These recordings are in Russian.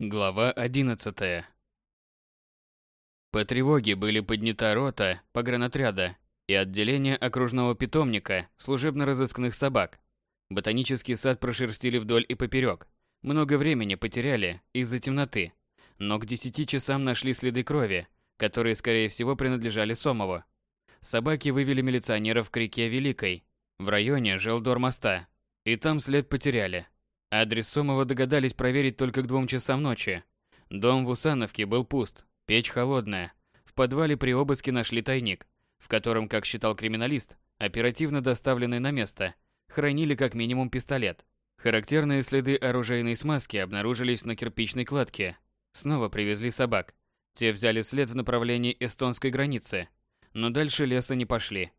Глава 11. По тревоге были поднята рота погранотряда и отделение окружного питомника служебно-розыскных собак. Ботанический сад прошерстили вдоль и поперек. Много времени потеряли из-за темноты. Но к 10 часам нашли следы крови, которые, скорее всего, принадлежали Сомову. Собаки вывели милиционеров к реке Великой, в районе Желдор-моста, и там след потеряли. Адрес Сомова догадались проверить только к двум часам ночи. Дом в Усановке был пуст, печь холодная. В подвале при обыске нашли тайник, в котором, как считал криминалист, оперативно доставленный на место, хранили как минимум пистолет. Характерные следы оружейной смазки обнаружились на кирпичной кладке. Снова привезли собак. Те взяли след в направлении эстонской границы, но дальше леса не пошли.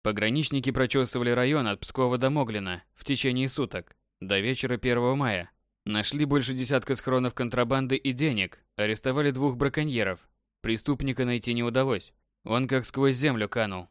Пограничники прочесывали район от Пскова до Моглина в течение суток, до вечера 1 мая. Нашли больше десятка схронов контрабанды и денег, арестовали двух браконьеров. Преступника найти не удалось, он как сквозь землю канул.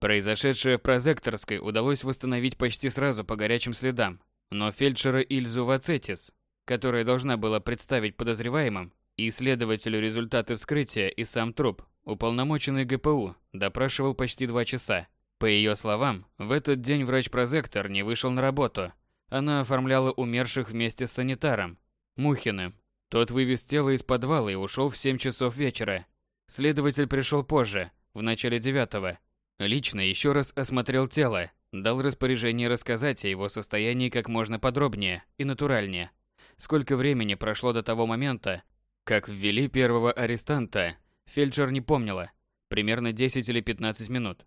Произошедшее в Прозекторской удалось восстановить почти сразу по горячим следам, но фельдшера Ильзу Вацетис, которая должна была представить подозреваемым и следователю результаты вскрытия и сам труп, уполномоченный ГПУ допрашивал почти два часа. По ее словам, в этот день врач-прозектор не вышел на работу. Она оформляла умерших вместе с санитаром, Мухиным. Тот вывез тело из подвала и ушел в 7 часов вечера. Следователь пришел позже, в начале девятого. Лично еще раз осмотрел тело, дал распоряжение рассказать о его состоянии как можно подробнее и натуральнее. Сколько времени прошло до того момента, как ввели первого арестанта, фельдшер не помнила. Примерно 10 или 15 минут.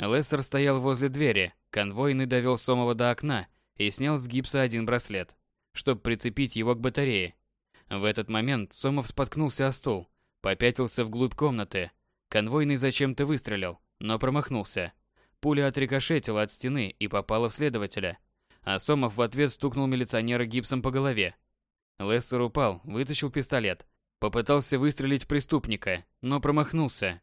Лессер стоял возле двери, конвойный довел Сомова до окна и снял с гипса один браслет, чтобы прицепить его к батарее. В этот момент Сомов споткнулся о стул, попятился вглубь комнаты. Конвойный зачем-то выстрелил, но промахнулся. Пуля отрикошетила от стены и попала в следователя, а Сомов в ответ стукнул милиционера гипсом по голове. Лессер упал, вытащил пистолет, попытался выстрелить в преступника, но промахнулся.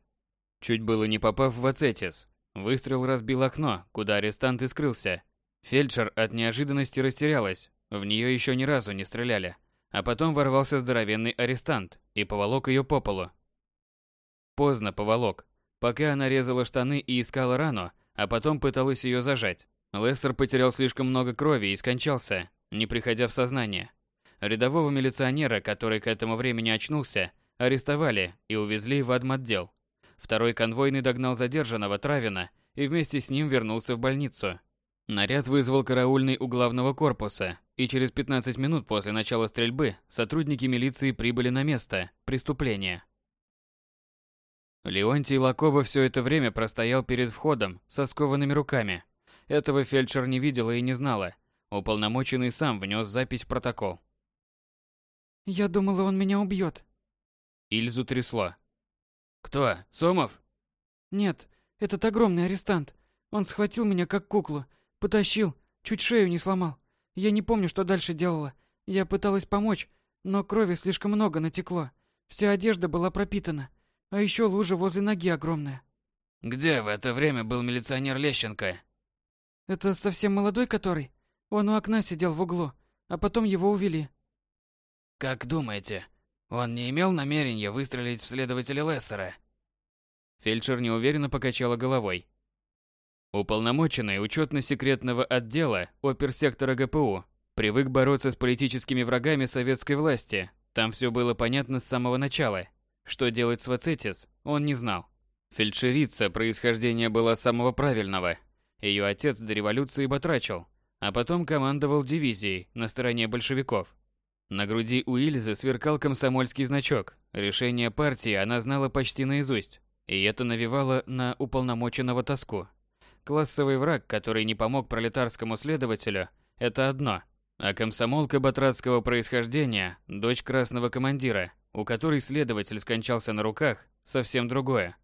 Чуть было не попав в ацетис, Выстрел разбил окно, куда арестант и скрылся. Фельдшер от неожиданности растерялась. В нее еще ни разу не стреляли. А потом ворвался здоровенный арестант и поволок ее по полу. Поздно поволок. Пока она резала штаны и искала рану, а потом пыталась ее зажать. Лессер потерял слишком много крови и скончался, не приходя в сознание. Рядового милиционера, который к этому времени очнулся, арестовали и увезли в адмотдел. Второй конвойный догнал задержанного Травина и вместе с ним вернулся в больницу. Наряд вызвал караульный у главного корпуса, и через 15 минут после начала стрельбы сотрудники милиции прибыли на место преступления. Леонтий Лакоба все это время простоял перед входом со скованными руками. Этого фельдшер не видела и не знала. Уполномоченный сам внес запись в протокол. «Я думала, он меня убьет». Ильзу трясло. «Кто? Сомов?» «Нет, этот огромный арестант. Он схватил меня как куклу, потащил, чуть шею не сломал. Я не помню, что дальше делала. Я пыталась помочь, но крови слишком много натекло. Вся одежда была пропитана. А еще лужа возле ноги огромная. Где в это время был милиционер Лещенко? Это совсем молодой который? Он у окна сидел в углу, а потом его увели. Как думаете, он не имел намерения выстрелить в следователя Лессера? Фельдшер неуверенно покачала головой. Уполномоченный учетно-секретного отдела оперсектора ГПУ привык бороться с политическими врагами советской власти. Там все было понятно с самого начала. Что делать с Вацетис, он не знал. Фельдшерица происхождения была самого правильного. Ее отец до революции батрачил, а потом командовал дивизией на стороне большевиков. На груди у Ильзы сверкал комсомольский значок. Решение партии она знала почти наизусть, и это навевало на уполномоченного тоску. Классовый враг, который не помог пролетарскому следователю, это одно. А комсомолка батратского происхождения, дочь красного командира, у которой следователь скончался на руках, совсем другое.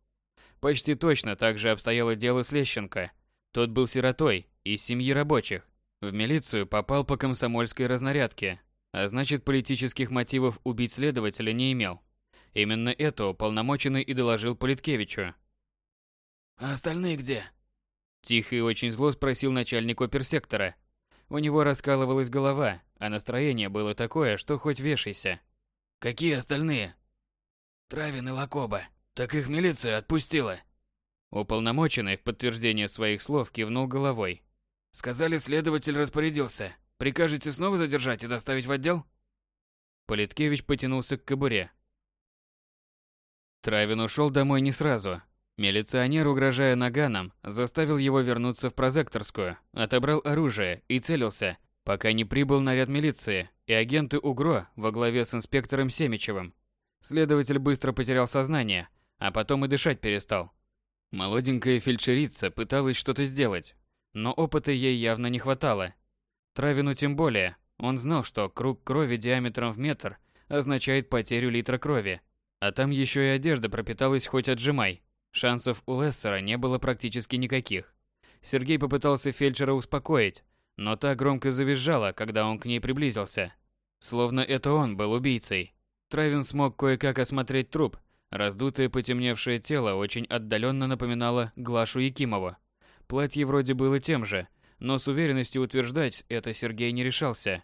Почти точно так же обстояло дело с Лещенко. Тот был сиротой, из семьи рабочих. В милицию попал по комсомольской разнарядке, а значит политических мотивов убить следователя не имел. Именно это уполномоченный и доложил Политкевичу. «А остальные где?» Тихо и очень зло спросил начальник оперсектора. У него раскалывалась голова, а настроение было такое, что хоть вешайся. «Какие остальные?» «Травин и Лакоба. Так их милиция отпустила». Уполномоченный в подтверждение своих слов кивнул головой. «Сказали, следователь распорядился. Прикажете снова задержать и доставить в отдел?» Политкевич потянулся к кобуре. Травин ушел домой не сразу. Милиционер, угрожая наганом, заставил его вернуться в прозекторскую, отобрал оружие и целился, пока не прибыл наряд милиции и агенты УГРО во главе с инспектором Семичевым. Следователь быстро потерял сознание, а потом и дышать перестал. Молоденькая фельдшерица пыталась что-то сделать, но опыта ей явно не хватало. Травину тем более, он знал, что круг крови диаметром в метр означает потерю литра крови, а там еще и одежда пропиталась хоть отжимай. Шансов у Лессера не было практически никаких. Сергей попытался фельдшера успокоить, но та громко завизжала, когда он к ней приблизился. Словно это он был убийцей. Травин смог кое-как осмотреть труп. Раздутое потемневшее тело очень отдаленно напоминало Глашу Якимову. Платье вроде было тем же, но с уверенностью утверждать это Сергей не решался.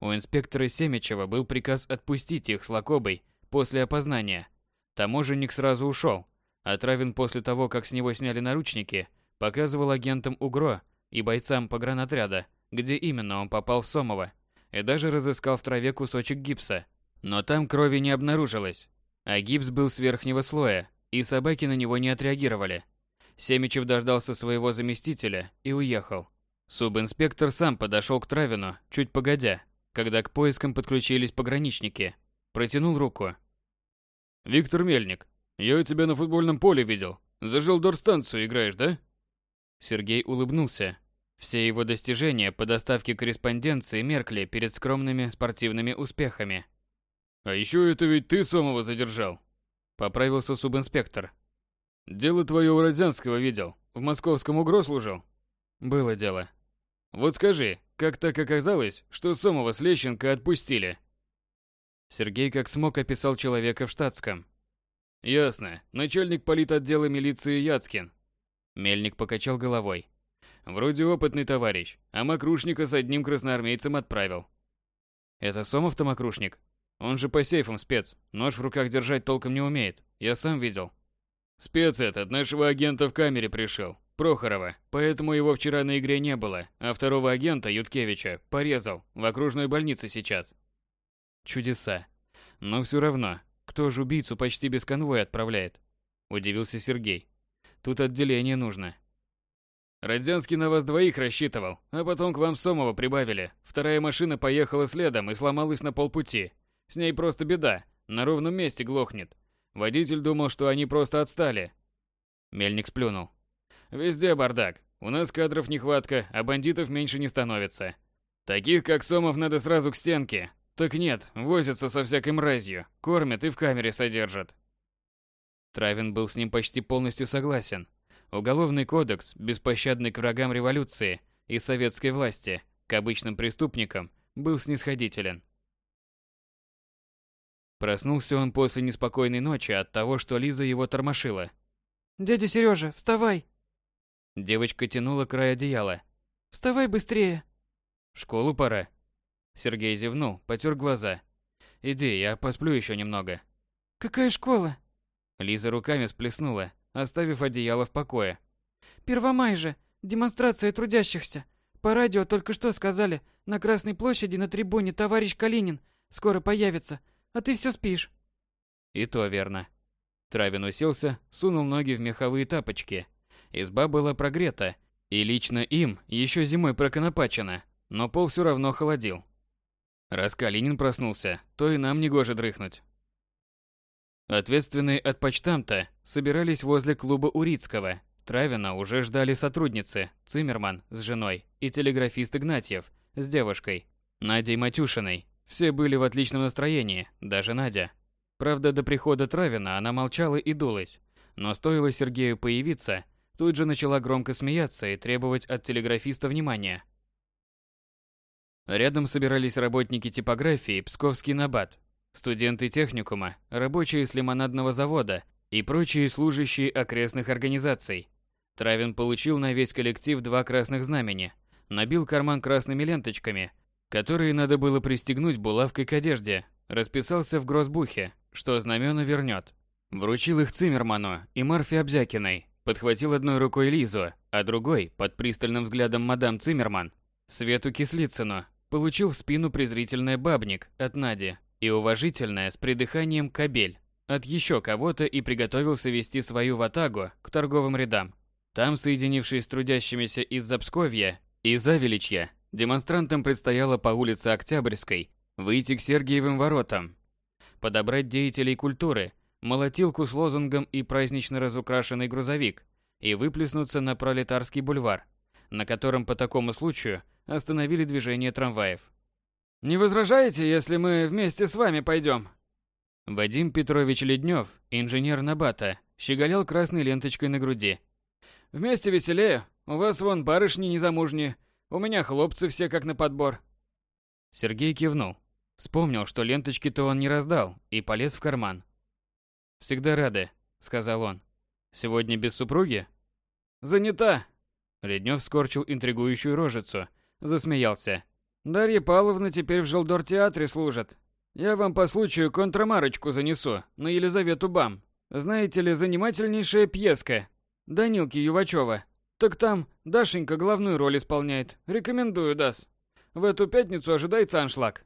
У инспектора Семичева был приказ отпустить их с Лакобой после опознания. Таможенник сразу ушел, а Травин после того, как с него сняли наручники, показывал агентам УГРО и бойцам погранотряда, где именно он попал в Сомово, и даже разыскал в траве кусочек гипса. Но там крови не обнаружилось, а гипс был с верхнего слоя, и собаки на него не отреагировали. Семичев дождался своего заместителя и уехал. Субинспектор сам подошел к Травину, чуть погодя, когда к поискам подключились пограничники. Протянул руку. «Виктор Мельник, я тебя на футбольном поле видел. За Желдорстанцию играешь, да?» Сергей улыбнулся. Все его достижения по доставке корреспонденции меркли перед скромными спортивными успехами. «А еще это ведь ты Сомова задержал», — поправился субинспектор. «Дело твое у Родзянского видел. В московском УГРО служил?» «Было дело». «Вот скажи, как так оказалось, что Сомова с Лещенко отпустили? Сергей как смог описал человека в штатском. Ясно. Начальник политотдела милиции Яцкин. Мельник покачал головой. Вроде опытный товарищ, а Макрушника с одним красноармейцем отправил. Это Сомов-то Макрушник? Он же по сейфам спец, нож в руках держать толком не умеет, я сам видел. Спец этот нашего агента в камере пришел, Прохорова, поэтому его вчера на игре не было, а второго агента, Юткевича, порезал, в окружной больнице сейчас. Чудеса. Но все равно, кто же убийцу почти без конвоя отправляет? Удивился Сергей. Тут отделение нужно. Родзянский на вас двоих рассчитывал, а потом к вам Сомова прибавили. Вторая машина поехала следом и сломалась на полпути. С ней просто беда, на ровном месте глохнет. Водитель думал, что они просто отстали. Мельник сплюнул. Везде бардак. У нас кадров нехватка, а бандитов меньше не становится. Таких, как Сомов, надо сразу к стенке. Так нет, возятся со всякой мразью, кормят и в камере содержат. Травин был с ним почти полностью согласен. Уголовный кодекс, беспощадный к врагам революции и советской власти, к обычным преступникам, был снисходителен. Проснулся он после неспокойной ночи от того, что Лиза его тормошила. «Дядя Сережа, вставай!» Девочка тянула край одеяла. «Вставай быстрее!» «В школу пора». Сергей зевнул, потер глаза. «Иди, я посплю еще немного». «Какая школа?» Лиза руками сплеснула, оставив одеяло в покое. «Первомай же! Демонстрация трудящихся! По радио только что сказали, на Красной площади на трибуне товарищ Калинин скоро появится, а ты все спишь». И то верно. Травин уселся, сунул ноги в меховые тапочки Изба была прогрета, и лично им еще зимой проконопачена, но пол все равно холодил. Раз Калинин проснулся, то и нам не гоже дрыхнуть. Ответственные от почтамта собирались возле клуба Урицкого. Травина уже ждали сотрудницы, Циммерман с женой и телеграфист Игнатьев с девушкой, Надей Матюшиной. Все были в отличном настроении, даже Надя. Правда, до прихода Травина она молчала и дулась, но стоило Сергею появиться, тут же начала громко смеяться и требовать от телеграфиста внимания. Рядом собирались работники типографии Псковский Набат, студенты техникума, рабочие с лимонадного завода и прочие служащие окрестных организаций. Травин получил на весь коллектив два красных знамени, Набил карман красными ленточками, которые надо было пристегнуть булавкой к одежде. Расписался в грозбухе, что знамена вернет. Вручил их Циммерману и Марфе Обзякиной. Подхватил одной рукой Лизу, а другой, под пристальным взглядом мадам Циммерман, Свету Кислицыну. Получил в спину презрительное бабник от Нади и уважительное с придыханием кабель от еще кого-то и приготовился вести свою ватагу к торговым рядам. Там, соединившись с трудящимися из Запсковья и Завеличья, демонстрантам предстояло по улице Октябрьской выйти к Сергиевым воротам, подобрать деятелей культуры, молотилку с лозунгом и празднично разукрашенный грузовик и выплеснуться на Пролетарский бульвар, на котором по такому случаю остановили движение трамваев. «Не возражаете, если мы вместе с вами пойдем?» Вадим Петрович Леднев, инженер Набата, щеголял красной ленточкой на груди. «Вместе веселее. У вас вон барышни незамужние. У меня хлопцы все как на подбор». Сергей кивнул. Вспомнил, что ленточки-то он не раздал, и полез в карман. «Всегда рады», — сказал он. «Сегодня без супруги?» «Занята». Леднев скорчил интригующую рожицу, засмеялся. «Дарья Павловна теперь в Желдор-театре служит. Я вам по случаю контрамарочку занесу на Елизавету Бам. Знаете ли, занимательнейшая пьеска. Данилки Ювачева. Так там Дашенька главную роль исполняет. Рекомендую, Дас. В эту пятницу ожидается аншлаг.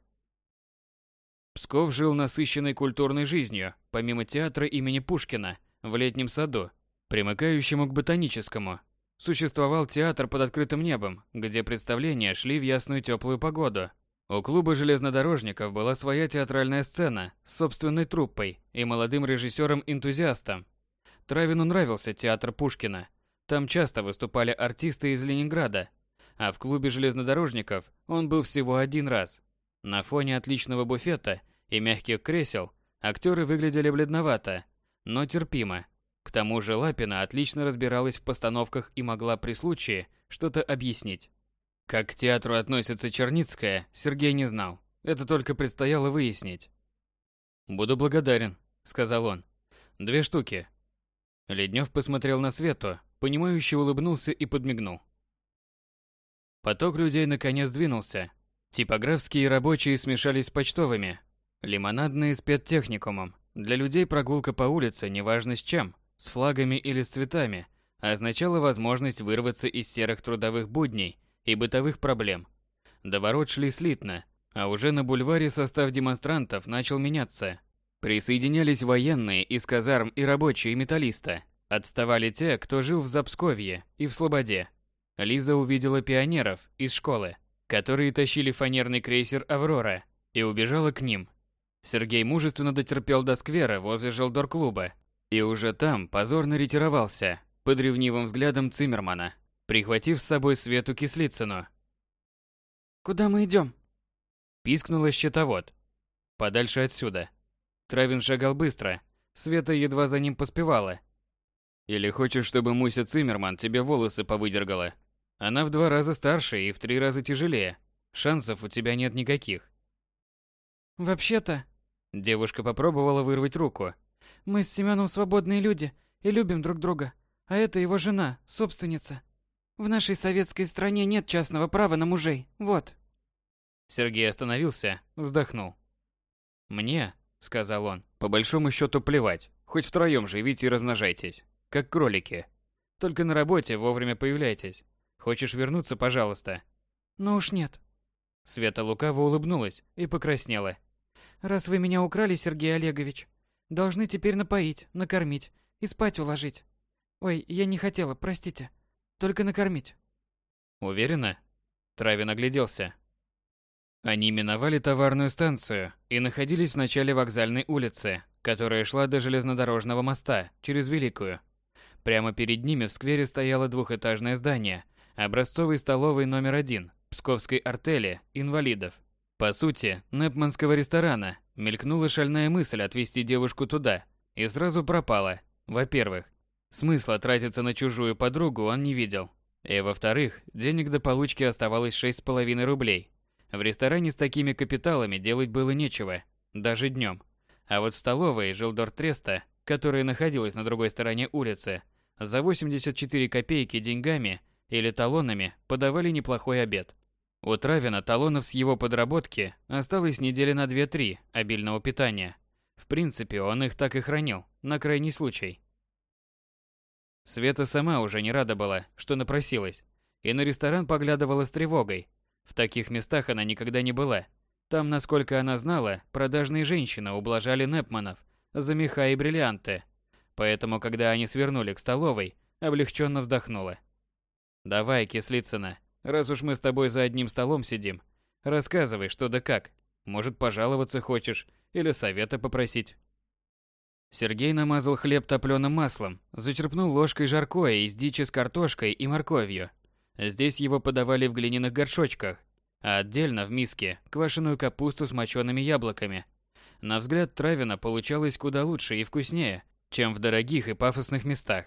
Псков жил насыщенной культурной жизнью, помимо театра имени Пушкина, в летнем саду, примыкающему к ботаническому. Существовал театр под открытым небом, где представления шли в ясную теплую погоду, у клуба железнодорожников была своя театральная сцена с собственной труппой и молодым режиссером-энтузиастом. Травину нравился театр Пушкина. Там часто выступали артисты из Ленинграда, а в клубе железнодорожников он был всего один раз. На фоне отличного буфета и мягких кресел актеры выглядели бледновато, но терпимо. К тому же Лапина отлично разбиралась в постановках и могла при случае что-то объяснить. Как к театру относится Черницкая, Сергей не знал. Это только предстояло выяснить. «Буду благодарен», — сказал он. «Две штуки». Леднев посмотрел на Свету, понимающе улыбнулся и подмигнул. Поток людей наконец двинулся. Типографские рабочие смешались с почтовыми. Лимонадные с педтехникумом. Для людей прогулка по улице, неважно с чем, с флагами или с цветами, означала возможность вырваться из серых трудовых будней и бытовых проблем. До ворот шли слитно, а уже на бульваре состав демонстрантов начал меняться. Присоединялись военные из казарм и рабочие металлиста. Отставали те, кто жил в Запсковье и в Слободе. Лиза увидела пионеров из школы, которые тащили фанерный крейсер «Аврора», и убежала к ним. Сергей мужественно дотерпел до сквера возле желдор-клуба и уже там позорно ретировался под ревнивым взглядом Циммермана прихватив с собой Свету Кислицыну. «Куда мы идем?» Пискнула счетовод. «Подальше отсюда». Травин шагал быстро. Света едва за ним поспевала. «Или хочешь, чтобы Муся Циммерман тебе волосы повыдергала? Она в два раза старше и в три раза тяжелее. Шансов у тебя нет никаких». «Вообще-то...» Девушка попробовала вырвать руку. «Мы с Семеном свободные люди и любим друг друга. А это его жена, собственница. В нашей советской стране нет частного права на мужей. Вот. Сергей остановился, вздохнул. Мне, сказал он, по большому счету плевать. Хоть втроем живите и размножайтесь, как кролики. Только на работе вовремя появляйтесь. Хочешь вернуться, пожалуйста. Ну уж нет. Света лукаво улыбнулась и покраснела. Раз вы меня украли, Сергей Олегович, должны теперь напоить, накормить и спать уложить. Ой, я не хотела, простите. Только накормить. Уверена? Травин огляделся. Они миновали товарную станцию и находились в начале вокзальной улицы, которая шла до железнодорожного моста через Великую. Прямо перед ними в сквере стояло двухэтажное здание, образцовой столовой номер один, Псковской артели, инвалидов. По сути, Непманского ресторана, мелькнула шальная мысль отвезти девушку туда, и сразу пропала. Во-первых, Смысла тратиться на чужую подругу он не видел. И во-вторых, денег до получки оставалось шесть с половиной рублей. В ресторане с такими капиталами делать было нечего, даже днем. А вот в столовой Жилдор Треста, которая находилась на другой стороне улицы, за 84 копейки деньгами или талонами подавали неплохой обед. У Травина талонов с его подработки осталось недели на 2-3 обильного питания. В принципе, он их так и хранил, на крайний случай. Света сама уже не рада была, что напросилась, и на ресторан поглядывала с тревогой. В таких местах она никогда не была. Там, насколько она знала, продажные женщины ублажали Непманов за меха и бриллианты. Поэтому, когда они свернули к столовой, облегченно вздохнула. «Давай, Кислицына, раз уж мы с тобой за одним столом сидим, рассказывай, что да как. Может, пожаловаться хочешь или совета попросить». Сергей намазал хлеб топленым маслом, зачерпнул ложкой жаркое из дичи с картошкой и морковью. Здесь его подавали в глиняных горшочках, а отдельно в миске квашеную капусту с мочеными яблоками. На взгляд Травина получалось куда лучше и вкуснее, чем в дорогих и пафосных местах.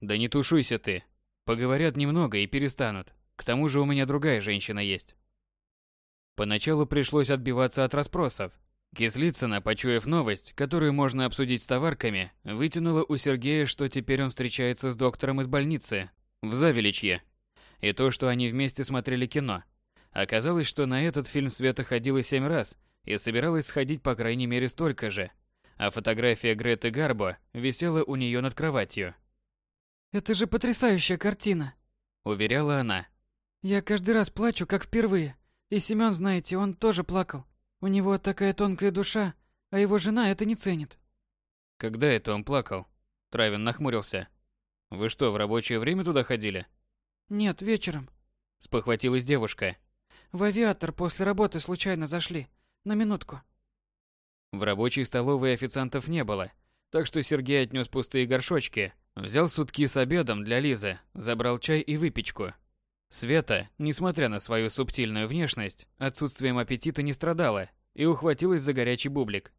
Да не тушуйся ты. Поговорят немного и перестанут. К тому же у меня другая женщина есть. Поначалу пришлось отбиваться от расспросов, Кислицына, почуяв новость, которую можно обсудить с товарками, вытянула у Сергея, что теперь он встречается с доктором из больницы в Завеличье. И то, что они вместе смотрели кино. Оказалось, что на этот фильм Света ходила семь раз и собиралась сходить по крайней мере столько же. А фотография Греты Гарбо висела у нее над кроватью. «Это же потрясающая картина!» – уверяла она. «Я каждый раз плачу, как впервые. И Семён, знаете, он тоже плакал. У него такая тонкая душа, а его жена это не ценит. Когда это он плакал? Травин нахмурился. Вы что, в рабочее время туда ходили? Нет, вечером. Спохватилась девушка. В авиатор после работы случайно зашли. На минутку. В рабочей столовой официантов не было, так что Сергей отнес пустые горшочки, взял сутки с обедом для Лизы, забрал чай и выпечку, Света, несмотря на свою субтильную внешность, отсутствием аппетита не страдала и ухватилась за горячий бублик.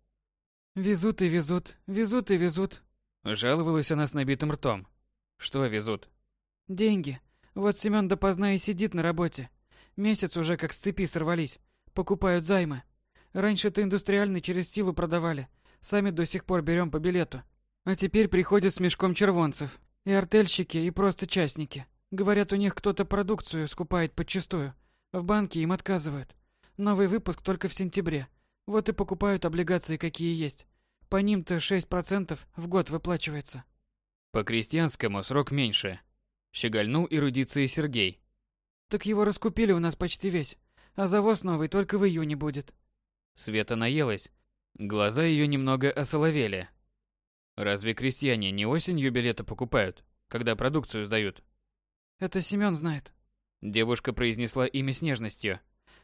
«Везут и везут, везут и везут», – жаловалась она с набитым ртом. «Что везут?» «Деньги. Вот Семён допоздна и сидит на работе. Месяц уже как с цепи сорвались. Покупают займы. Раньше-то индустриальный через силу продавали. Сами до сих пор берем по билету. А теперь приходят с мешком червонцев. И артельщики, и просто частники. Говорят, у них кто-то продукцию скупает подчистую. В банке им отказывают. Новый выпуск только в сентябре. Вот и покупают облигации, какие есть. По ним-то 6% в год выплачивается. По крестьянскому срок меньше. Щегольнул эрудицией Сергей. Так его раскупили у нас почти весь. А завоз новый только в июне будет. Света наелась. Глаза ее немного осоловели. Разве крестьяне не осенью билеты покупают, когда продукцию сдают? Это Семён знает. Девушка произнесла имя с нежностью.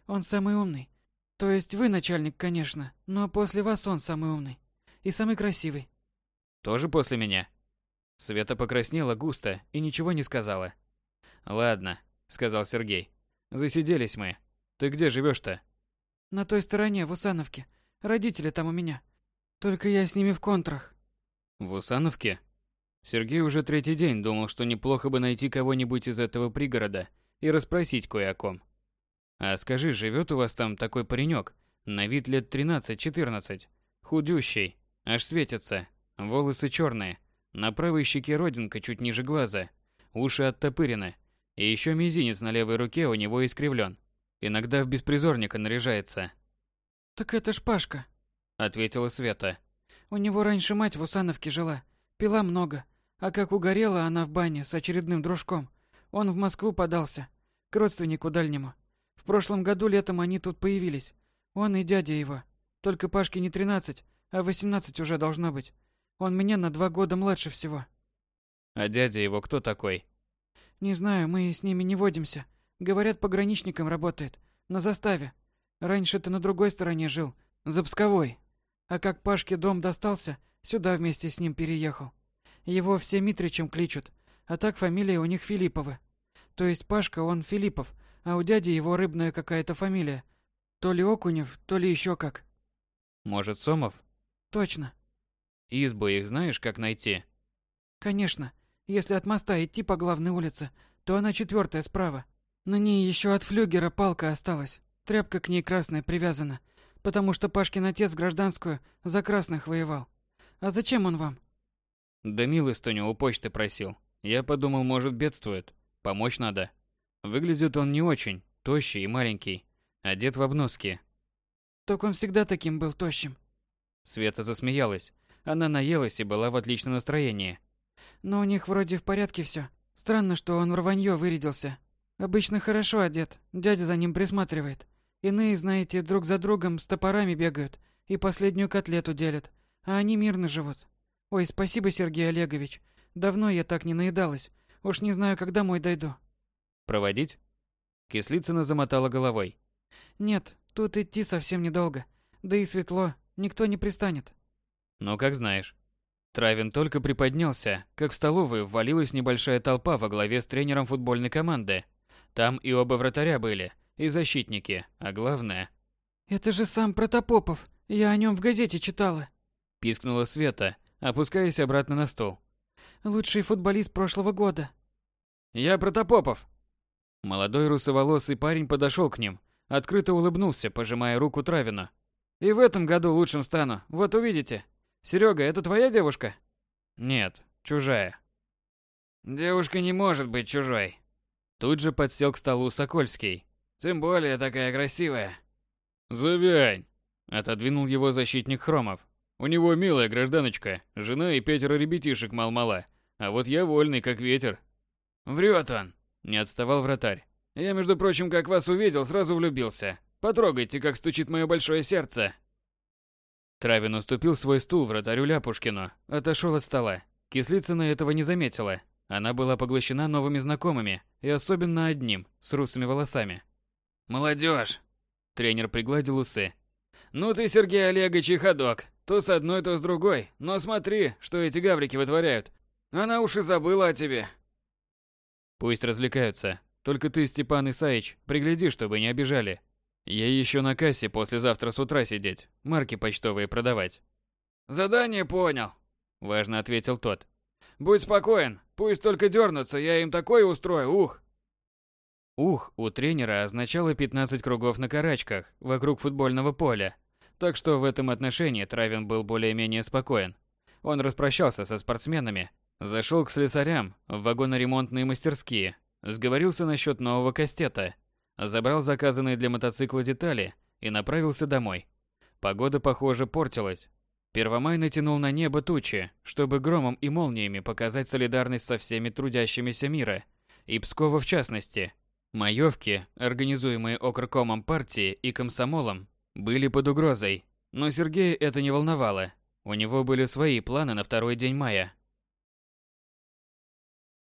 Он самый умный. То есть вы начальник, конечно, но после вас он самый умный. И самый красивый. Тоже после меня? Света покраснела густо и ничего не сказала. Ладно, сказал Сергей. Засиделись мы. Ты где живешь-то? На той стороне, в Усановке. Родители там у меня. Только я с ними в контрах. В Усановке? Сергей уже третий день думал, что неплохо бы найти кого-нибудь из этого пригорода и расспросить кое о ком. А скажи, живет у вас там такой паренек, на вид лет 13-14, худющий, аж светится, волосы черные, на правой щеке родинка чуть ниже глаза, уши оттопырены, и еще мизинец на левой руке у него искривлен. Иногда в беспризорника наряжается. «Так это ж Пашка», — ответила Света. «У него раньше мать в Усановке жила, пила много, а как угорела она в бане с очередным дружком, он в Москву подался, к родственнику дальнему. В прошлом году летом они тут появились. Он и дядя его. Только Пашке не 13, а 18 уже должно быть. Он меня на два года младше всего. А дядя его кто такой? Не знаю, мы с ними не водимся. Говорят, пограничником работает. На заставе. Раньше-то на другой стороне жил, за Псковой. А как Пашке дом достался, сюда вместе с ним переехал. Его все Митричем кличут, а так фамилия у них Филипповы. То есть Пашка, он Филиппов, а у дяди его рыбная какая-то фамилия. То ли Окунев, то ли еще как. Может, Сомов? Точно. Избу их знаешь, как найти? Конечно. Если от моста идти по главной улице, то она четвертая справа. На ней еще от флюгера палка осталась. Тряпка к ней красная привязана, потому что Пашкин отец гражданскую за красных воевал. А зачем он вам? Да милостыню у почты просил. Я подумал, может, бедствует. Помочь надо. Выглядит он не очень, тощий и маленький, одет в обноски. Так он всегда таким был тощим. Света засмеялась. Она наелась и была в отличном настроении. Но у них вроде в порядке все. Странно, что он в рванье вырядился. Обычно хорошо одет, дядя за ним присматривает. Иные, знаете, друг за другом с топорами бегают и последнюю котлету делят, а они мирно живут. Ой, спасибо, Сергей Олегович. Давно я так не наедалась. Уж не знаю, когда мой дойду. Проводить? Кислицына замотала головой. Нет, тут идти совсем недолго. Да и светло, никто не пристанет. Ну, как знаешь. Травин только приподнялся, как в столовую ввалилась небольшая толпа во главе с тренером футбольной команды. Там и оба вратаря были, и защитники, а главное... «Это же сам Протопопов, я о нем в газете читала», — пискнула Света, опускаясь обратно на стол. «Лучший футболист прошлого года». «Я Протопопов». Молодой русоволосый парень подошел к ним, открыто улыбнулся, пожимая руку Травину. «И в этом году лучшим стану, вот увидите. Серега, это твоя девушка?» «Нет, чужая». «Девушка не может быть чужой». Тут же подсел к столу Сокольский. «Тем более такая красивая». «Завянь!» – отодвинул его защитник Хромов. «У него милая гражданочка, жена и пятеро ребятишек мал-мала, а вот я вольный, как ветер». «Врет он!» – не отставал вратарь. «Я, между прочим, как вас увидел, сразу влюбился. Потрогайте, как стучит мое большое сердце!» Травин уступил свой стул вратарю Ляпушкину, отошел от стола. Кислицына этого не заметила. Она была поглощена новыми знакомыми, и особенно одним, с русыми волосами. «Молодежь!» Тренер пригладил усы. «Ну ты, Сергей Олегович, и ходок. То с одной, то с другой. Но смотри, что эти гаврики вытворяют. Она уж и забыла о тебе». «Пусть развлекаются. Только ты, Степан Исаич, пригляди, чтобы не обижали. Ей еще на кассе послезавтра с утра сидеть, марки почтовые продавать. Задание понял, важно ответил тот. Будь спокоен, пусть только дернутся, я им такое устрою, ух. Ух у тренера означало 15 кругов на карачках вокруг футбольного поля. Так что в этом отношении Травин был более-менее спокоен. Он распрощался со спортсменами, зашел к слесарям в вагоноремонтные мастерские, сговорился насчет нового кастета забрал заказанные для мотоцикла детали и направился домой. Погода, похоже, портилась. Первомай натянул на небо тучи, чтобы громом и молниями показать солидарность со всеми трудящимися мира, и Пскова в частности. Маевки, организуемые окркомом партии и комсомолом, были под угрозой, но Сергея это не волновало. У него были свои планы на второй день мая.